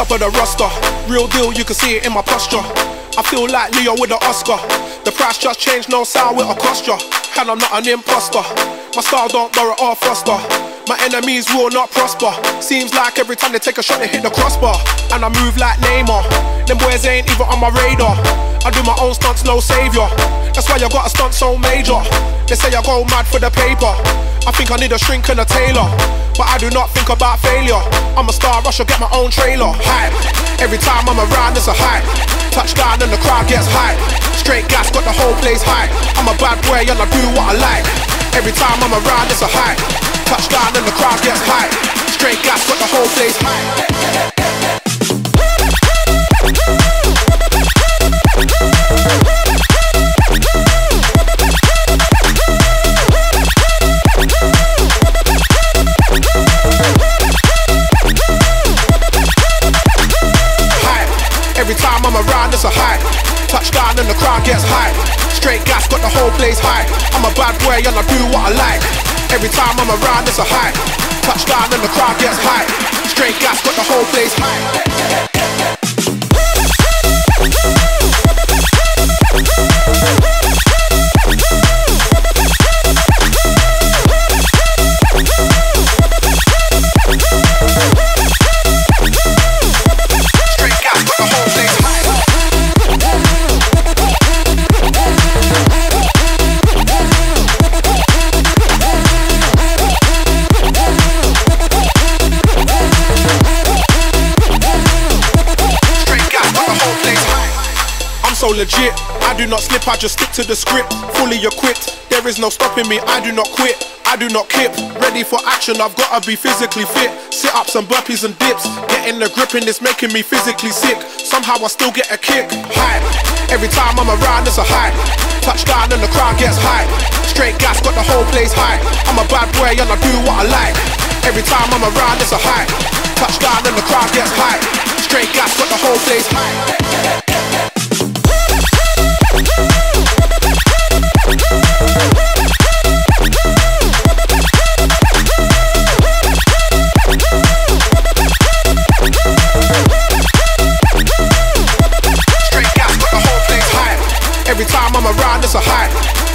top of the roster. Real deal, you can see it in my posture. I feel like Leo with an Oscar. The price just changed, no sound with a cost ya. And I'm not an imposter. My style don't borrow or foster. My enemies will not prosper. Seems like every time they take a shot, they hit the crossbar. And I move like Neymar. Them boys ain't even on my radar. I do my own stunts, no savior. That's why I got a stunt so major. They say I go mad for the paper. I think I need a shrink and a tailor. But I do not think about failure. I'm a star, I should get my own trailer. Hype. Every time I'm around, it's a hype. Touchdown and the crowd gets hype. Straight gas, got the whole place hype. I'm a bad boy and I do what I like. Every time I'm around, it's a hype. Touchdown and the crowd gets hype. Straight gas, got the whole place hype. Every time I'm around, it's a hype. Touchdown and the crowd gets hype. Straight gas, got the whole place hype. I'm a bad boy and I do what I like. Every time I'm around, it's a hype. Touchdown and the crowd gets hype. Straight gas, got the whole place hype. Legit. I do not slip, I just stick to the script. Fully equipped, there is no stopping me. I do not quit, I do not kip. Ready for action, I've gotta be physically fit. Sit ups and burpees and dips. Getting the grip and it's making me physically sick. Somehow I still get a kick. Hype. Every time I'm around, it's a hype. Touchdown and the crowd gets hype. Straight gas, got the whole place hype. I'm a bad boy and I do what I like. Every time I'm around, it's a hype. Touchdown and the crowd gets hype. Straight gas, got the whole place hype.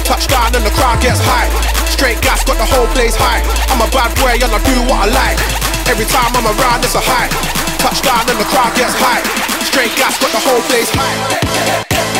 Touchdown and the crowd gets high. Straight gas, got the whole place high. I'm a bad boy and I do what I like. Every time I'm around, it's a hype. Touchdown and the crowd gets high. Straight gas, got the whole place hype.